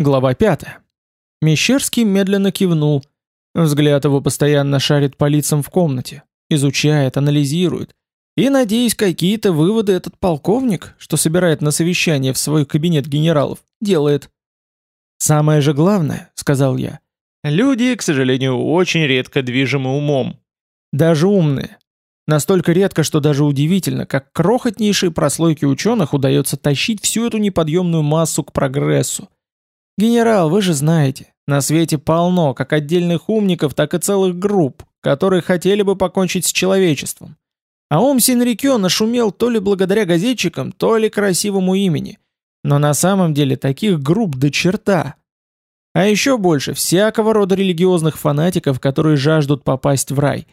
Глава 5. Мещерский медленно кивнул. Взгляд его постоянно шарит по лицам в комнате, изучает, анализирует. И, надеюсь, какие-то выводы этот полковник, что собирает на совещание в свой кабинет генералов, делает. «Самое же главное», — сказал я, — «люди, к сожалению, очень редко движимы умом. Даже умные. Настолько редко, что даже удивительно, как крохотнейшей прослойке ученых удается тащить всю эту неподъемную массу к прогрессу. «Генерал, вы же знаете, на свете полно как отдельных умников, так и целых групп, которые хотели бы покончить с человечеством. А ум Синрикё нашумел то ли благодаря газетчикам, то ли красивому имени. Но на самом деле таких групп до черта. А еще больше всякого рода религиозных фанатиков, которые жаждут попасть в рай.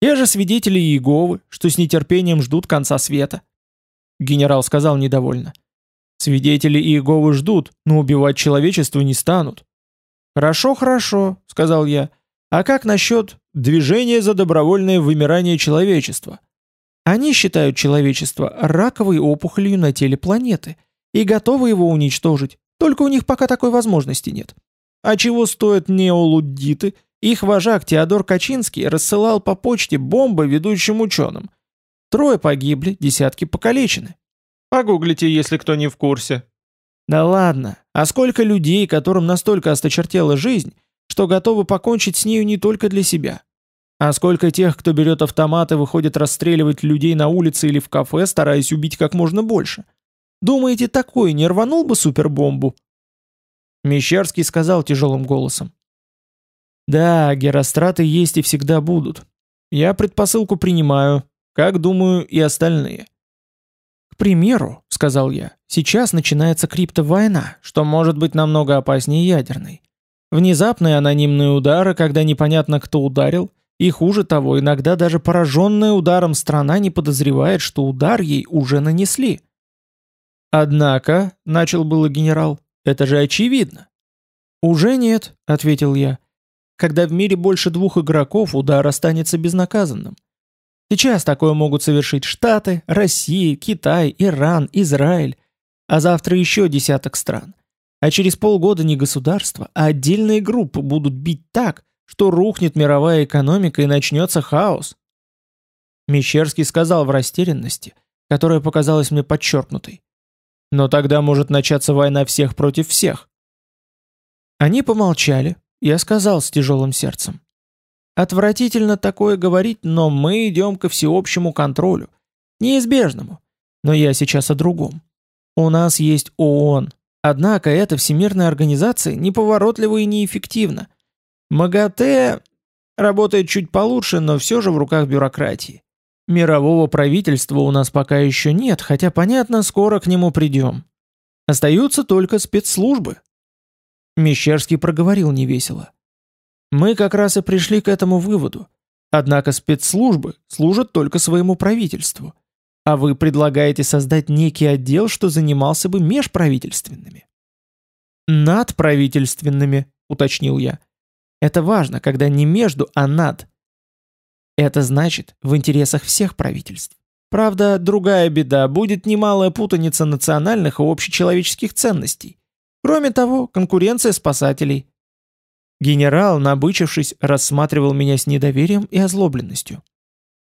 Те же свидетели Иеговы, что с нетерпением ждут конца света. Генерал сказал недовольно. Свидетели Иеговы ждут, но убивать человечество не станут. «Хорошо, хорошо», — сказал я. «А как насчет движения за добровольное вымирание человечества?» Они считают человечество раковой опухолью на теле планеты и готовы его уничтожить, только у них пока такой возможности нет. А чего стоят неолуддиты? Их вожак Теодор Качинский рассылал по почте бомбы ведущим ученым. Трое погибли, десятки покалечены. Погуглите, если кто не в курсе. Да ладно, а сколько людей, которым настолько осточертела жизнь, что готовы покончить с нею не только для себя? А сколько тех, кто берет автомат и выходит расстреливать людей на улице или в кафе, стараясь убить как можно больше? Думаете, такой не рванул бы супербомбу? Мещерский сказал тяжелым голосом. Да, геростраты есть и всегда будут. Я предпосылку принимаю, как думаю и остальные. «К примеру», — сказал я, — «сейчас начинается криптовойна, что может быть намного опаснее ядерной. Внезапные анонимные удары, когда непонятно кто ударил, и хуже того, иногда даже пораженная ударом страна не подозревает, что удар ей уже нанесли». «Однако», — начал было генерал, — «это же очевидно». «Уже нет», — ответил я. «Когда в мире больше двух игроков, удар останется безнаказанным. Сейчас такое могут совершить Штаты, Россия, Китай, Иран, Израиль, а завтра еще десяток стран. А через полгода не государства, а отдельные группы будут бить так, что рухнет мировая экономика и начнется хаос. Мещерский сказал в растерянности, которая показалась мне подчеркнутой. Но тогда может начаться война всех против всех. Они помолчали, я сказал с тяжелым сердцем. Отвратительно такое говорить, но мы идем ко всеобщему контролю. Неизбежному. Но я сейчас о другом. У нас есть ООН. Однако эта всемирная организация неповоротлива и неэффективна. МАГАТЭ работает чуть получше, но все же в руках бюрократии. Мирового правительства у нас пока еще нет, хотя, понятно, скоро к нему придем. Остаются только спецслужбы. Мещерский проговорил невесело. Мы как раз и пришли к этому выводу. Однако спецслужбы служат только своему правительству. А вы предлагаете создать некий отдел, что занимался бы межправительственными. Надправительственными, уточнил я. Это важно, когда не между, а над. Это значит в интересах всех правительств. Правда, другая беда, будет немалая путаница национальных и общечеловеческих ценностей. Кроме того, конкуренция спасателей. Генерал, набычившись, рассматривал меня с недоверием и озлобленностью.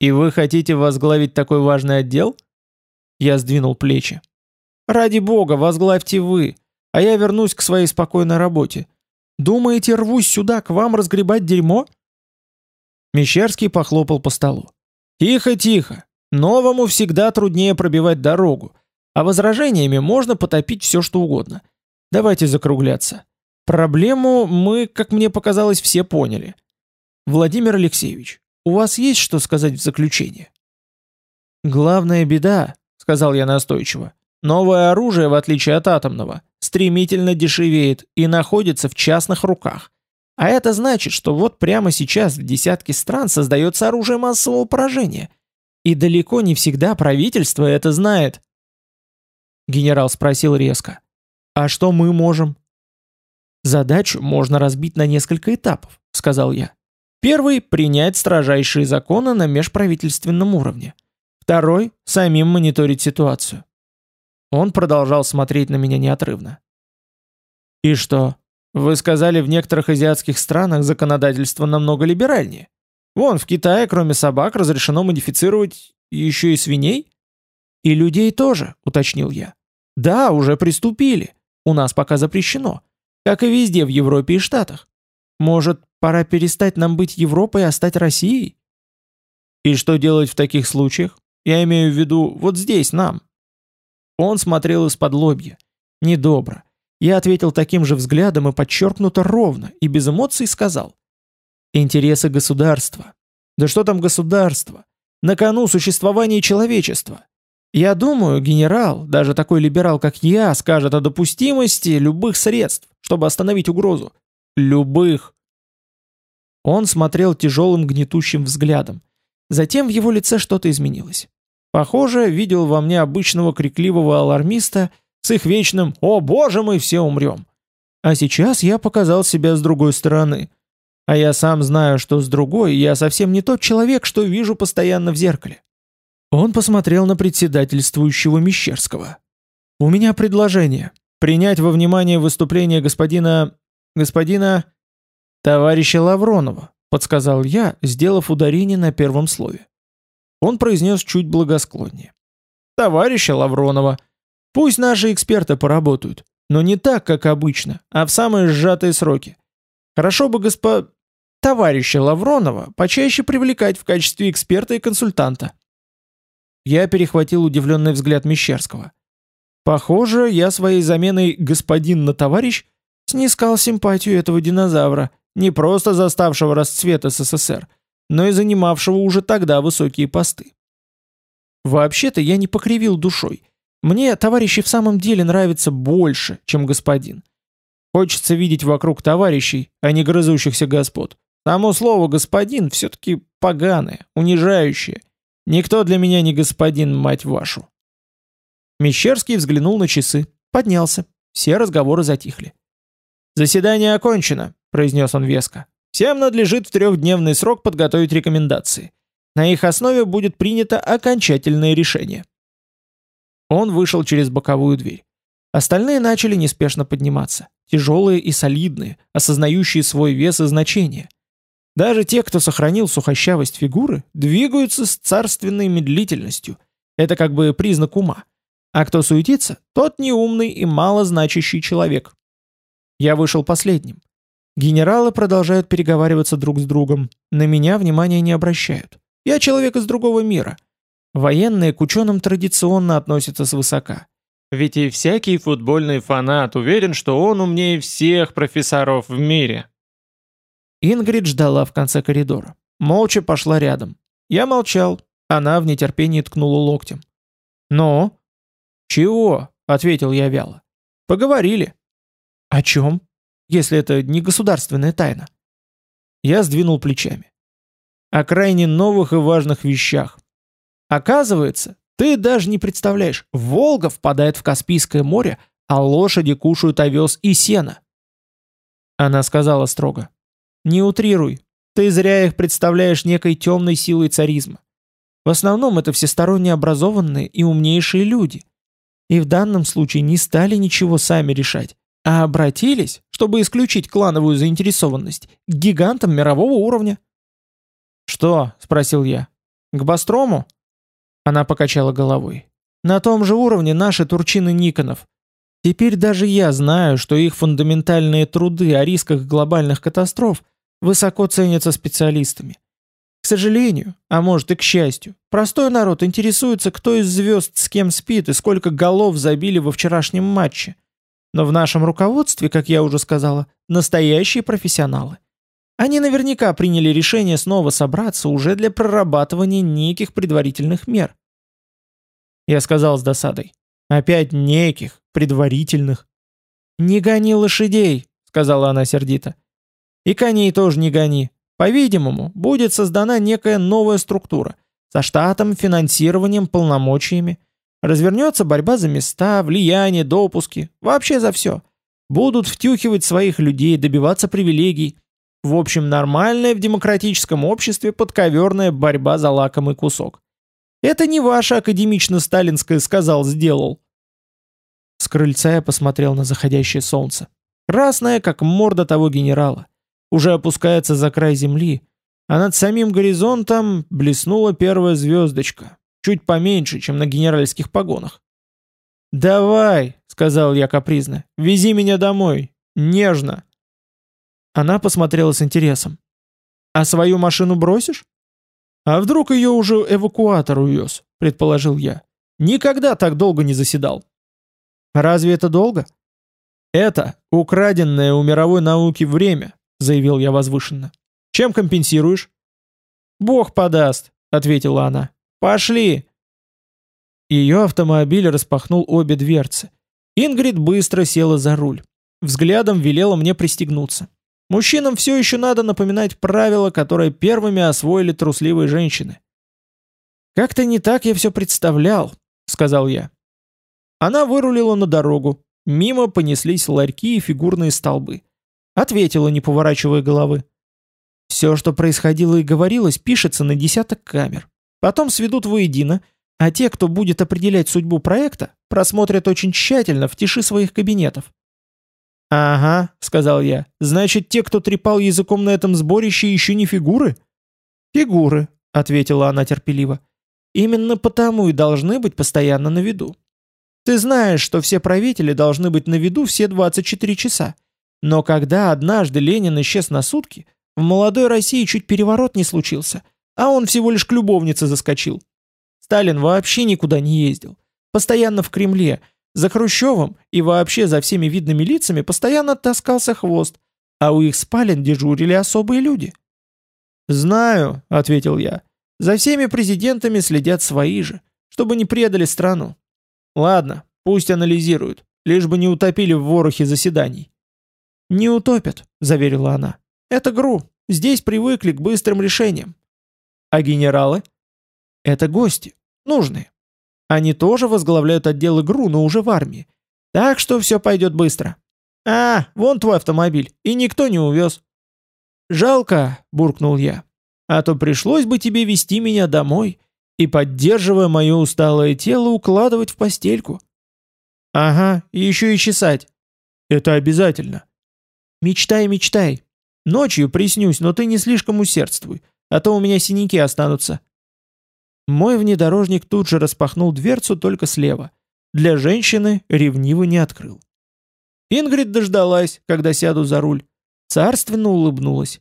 «И вы хотите возглавить такой важный отдел?» Я сдвинул плечи. «Ради бога, возглавьте вы, а я вернусь к своей спокойной работе. Думаете, рвусь сюда к вам разгребать дерьмо?» Мещерский похлопал по столу. «Тихо, тихо. Новому всегда труднее пробивать дорогу, а возражениями можно потопить все, что угодно. Давайте закругляться. Проблему мы, как мне показалось, все поняли. Владимир Алексеевич, у вас есть что сказать в заключение? Главная беда, сказал я настойчиво, новое оружие, в отличие от атомного, стремительно дешевеет и находится в частных руках. А это значит, что вот прямо сейчас в десятке стран создается оружие массового поражения. И далеко не всегда правительство это знает. Генерал спросил резко. А что мы можем? Задачу можно разбить на несколько этапов, сказал я. Первый – принять строжайшие законы на межправительственном уровне. Второй – самим мониторить ситуацию. Он продолжал смотреть на меня неотрывно. И что? Вы сказали, в некоторых азиатских странах законодательство намного либеральнее. Вон, в Китае, кроме собак, разрешено модифицировать еще и свиней? И людей тоже, уточнил я. Да, уже приступили. У нас пока запрещено. Как и везде в Европе и Штатах. Может, пора перестать нам быть Европой, а стать Россией? И что делать в таких случаях? Я имею в виду вот здесь, нам. Он смотрел из-под лобья. Недобро. Я ответил таким же взглядом и подчеркнуто ровно, и без эмоций сказал. Интересы государства. Да что там государство? На кону существование человечества. Я думаю, генерал, даже такой либерал, как я, скажет о допустимости любых средств, чтобы остановить угрозу. Любых. Он смотрел тяжелым гнетущим взглядом. Затем в его лице что-то изменилось. Похоже, видел во мне обычного крикливого алармиста с их вечным «О, боже мой, все умрем!». А сейчас я показал себя с другой стороны. А я сам знаю, что с другой я совсем не тот человек, что вижу постоянно в зеркале. Он посмотрел на председательствующего Мещерского. «У меня предложение. Принять во внимание выступление господина... господина... товарища Лавронова», подсказал я, сделав ударение на первом слове. Он произнес чуть благосклоннее. «Товарища Лавронова. Пусть наши эксперты поработают, но не так, как обычно, а в самые сжатые сроки. Хорошо бы госпо... товарища Лавронова почаще привлекать в качестве эксперта и консультанта». Я перехватил удивленный взгляд Мещерского. Похоже, я своей заменой «господин на товарищ» снискал симпатию этого динозавра, не просто заставшего расцвет СССР, но и занимавшего уже тогда высокие посты. Вообще-то я не покривил душой. Мне товарищи в самом деле нравятся больше, чем господин. Хочется видеть вокруг товарищей, а не грызущихся господ. Само слово «господин» все-таки поганое, унижающее. Никто для меня не господин, мать вашу. Мещерский взглянул на часы, поднялся. Все разговоры затихли. «Заседание окончено», — произнес он веско. Всем надлежит в трехдневный срок подготовить рекомендации. На их основе будет принято окончательное решение. Он вышел через боковую дверь. Остальные начали неспешно подниматься. Тяжелые и солидные, осознающие свой вес и значение. Даже те, кто сохранил сухощавость фигуры, двигаются с царственной медлительностью. Это как бы признак ума. А кто суетится, тот неумный и малозначащий человек. Я вышел последним. Генералы продолжают переговариваться друг с другом. На меня внимания не обращают. Я человек из другого мира. Военные к ученым традиционно относятся свысока. Ведь и всякий футбольный фанат уверен, что он умнее всех профессоров в мире. Ингрид ждала в конце коридора. Молча пошла рядом. Я молчал. Она в нетерпении ткнула локтем. «Но?» «Чего?» — ответил я вяло. «Поговорили». «О чем?» если это не государственная тайна. Я сдвинул плечами. О крайне новых и важных вещах. Оказывается, ты даже не представляешь, Волга впадает в Каспийское море, а лошади кушают овес и сено. Она сказала строго. Не утрируй, ты зря их представляешь некой темной силой царизма. В основном это всесторонне образованные и умнейшие люди. И в данном случае не стали ничего сами решать, а обратились, чтобы исключить клановую заинтересованность, к гигантам мирового уровня. «Что?» — спросил я. «К Бастрому?» Она покачала головой. «На том же уровне наши турчины Никонов. Теперь даже я знаю, что их фундаментальные труды о рисках глобальных катастроф высоко ценятся специалистами. К сожалению, а может и к счастью, простой народ интересуется, кто из звезд с кем спит и сколько голов забили во вчерашнем матче. Но в нашем руководстве, как я уже сказала, настоящие профессионалы. Они наверняка приняли решение снова собраться уже для прорабатывания неких предварительных мер. Я сказал с досадой. Опять неких, предварительных. «Не гони лошадей», — сказала она сердито. «И коней тоже не гони. По-видимому, будет создана некая новая структура со штатом, финансированием, полномочиями. Развернется борьба за места, влияние, допуски, вообще за все. Будут втюхивать своих людей, добиваться привилегий. В общем, нормальная в демократическом обществе подковерная борьба за лакомый кусок. Это не ваше академично-сталинское сказал-сделал. С крыльца я посмотрел на заходящее солнце. красная, как морда того генерала. Уже опускается за край земли, а над самим горизонтом блеснула первая звездочка, чуть поменьше, чем на генеральских погонах. «Давай», — сказал я капризно, — «вези меня домой, нежно». Она посмотрела с интересом. «А свою машину бросишь?» «А вдруг ее уже эвакуатор увез?» — предположил я. «Никогда так долго не заседал». «Разве это долго?» «Это украденное у мировой науки время», — заявил я возвышенно. «Чем компенсируешь?» «Бог подаст», — ответила она. «Пошли!» Ее автомобиль распахнул обе дверцы. Ингрид быстро села за руль. Взглядом велела мне пристегнуться. Мужчинам все еще надо напоминать правила, которые первыми освоили трусливые женщины. «Как-то не так я все представлял», — сказал я. Она вырулила на дорогу. Мимо понеслись ларьки и фигурные столбы. Ответила, не поворачивая головы. Все, что происходило и говорилось, пишется на десяток камер. Потом сведут воедино, а те, кто будет определять судьбу проекта, просмотрят очень тщательно в тиши своих кабинетов. «Ага», — сказал я, — «значит, те, кто трепал языком на этом сборище, еще не фигуры?» «Фигуры», — ответила она терпеливо. «Именно потому и должны быть постоянно на виду. Ты знаешь, что все правители должны быть на виду все 24 часа. Но когда однажды Ленин исчез на сутки, в молодой России чуть переворот не случился, а он всего лишь к любовнице заскочил. Сталин вообще никуда не ездил. Постоянно в Кремле, за Хрущевым и вообще за всеми видными лицами постоянно таскался хвост, а у их спален дежурили особые люди. «Знаю», — ответил я, — «за всеми президентами следят свои же, чтобы не предали страну. Ладно, пусть анализируют, лишь бы не утопили в ворохе заседаний». «Не утопят», — заверила она. «Это ГРУ, здесь привыкли к быстрым решениям». «А генералы?» «Это гости, нужные. Они тоже возглавляют отделы ГРУ, но уже в армии. Так что все пойдет быстро. А, вон твой автомобиль, и никто не увез. Жалко, буркнул я. А то пришлось бы тебе вести меня домой и, поддерживая мое усталое тело, укладывать в постельку. Ага, еще и чесать. Это обязательно. Мечтай, мечтай. Ночью приснюсь, но ты не слишком усердствуй, а то у меня синяки останутся. Мой внедорожник тут же распахнул дверцу только слева. Для женщины ревниво не открыл. Ингрид дождалась, когда сяду за руль. Царственно улыбнулась.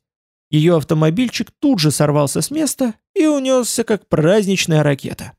Ее автомобильчик тут же сорвался с места и унесся, как праздничная ракета.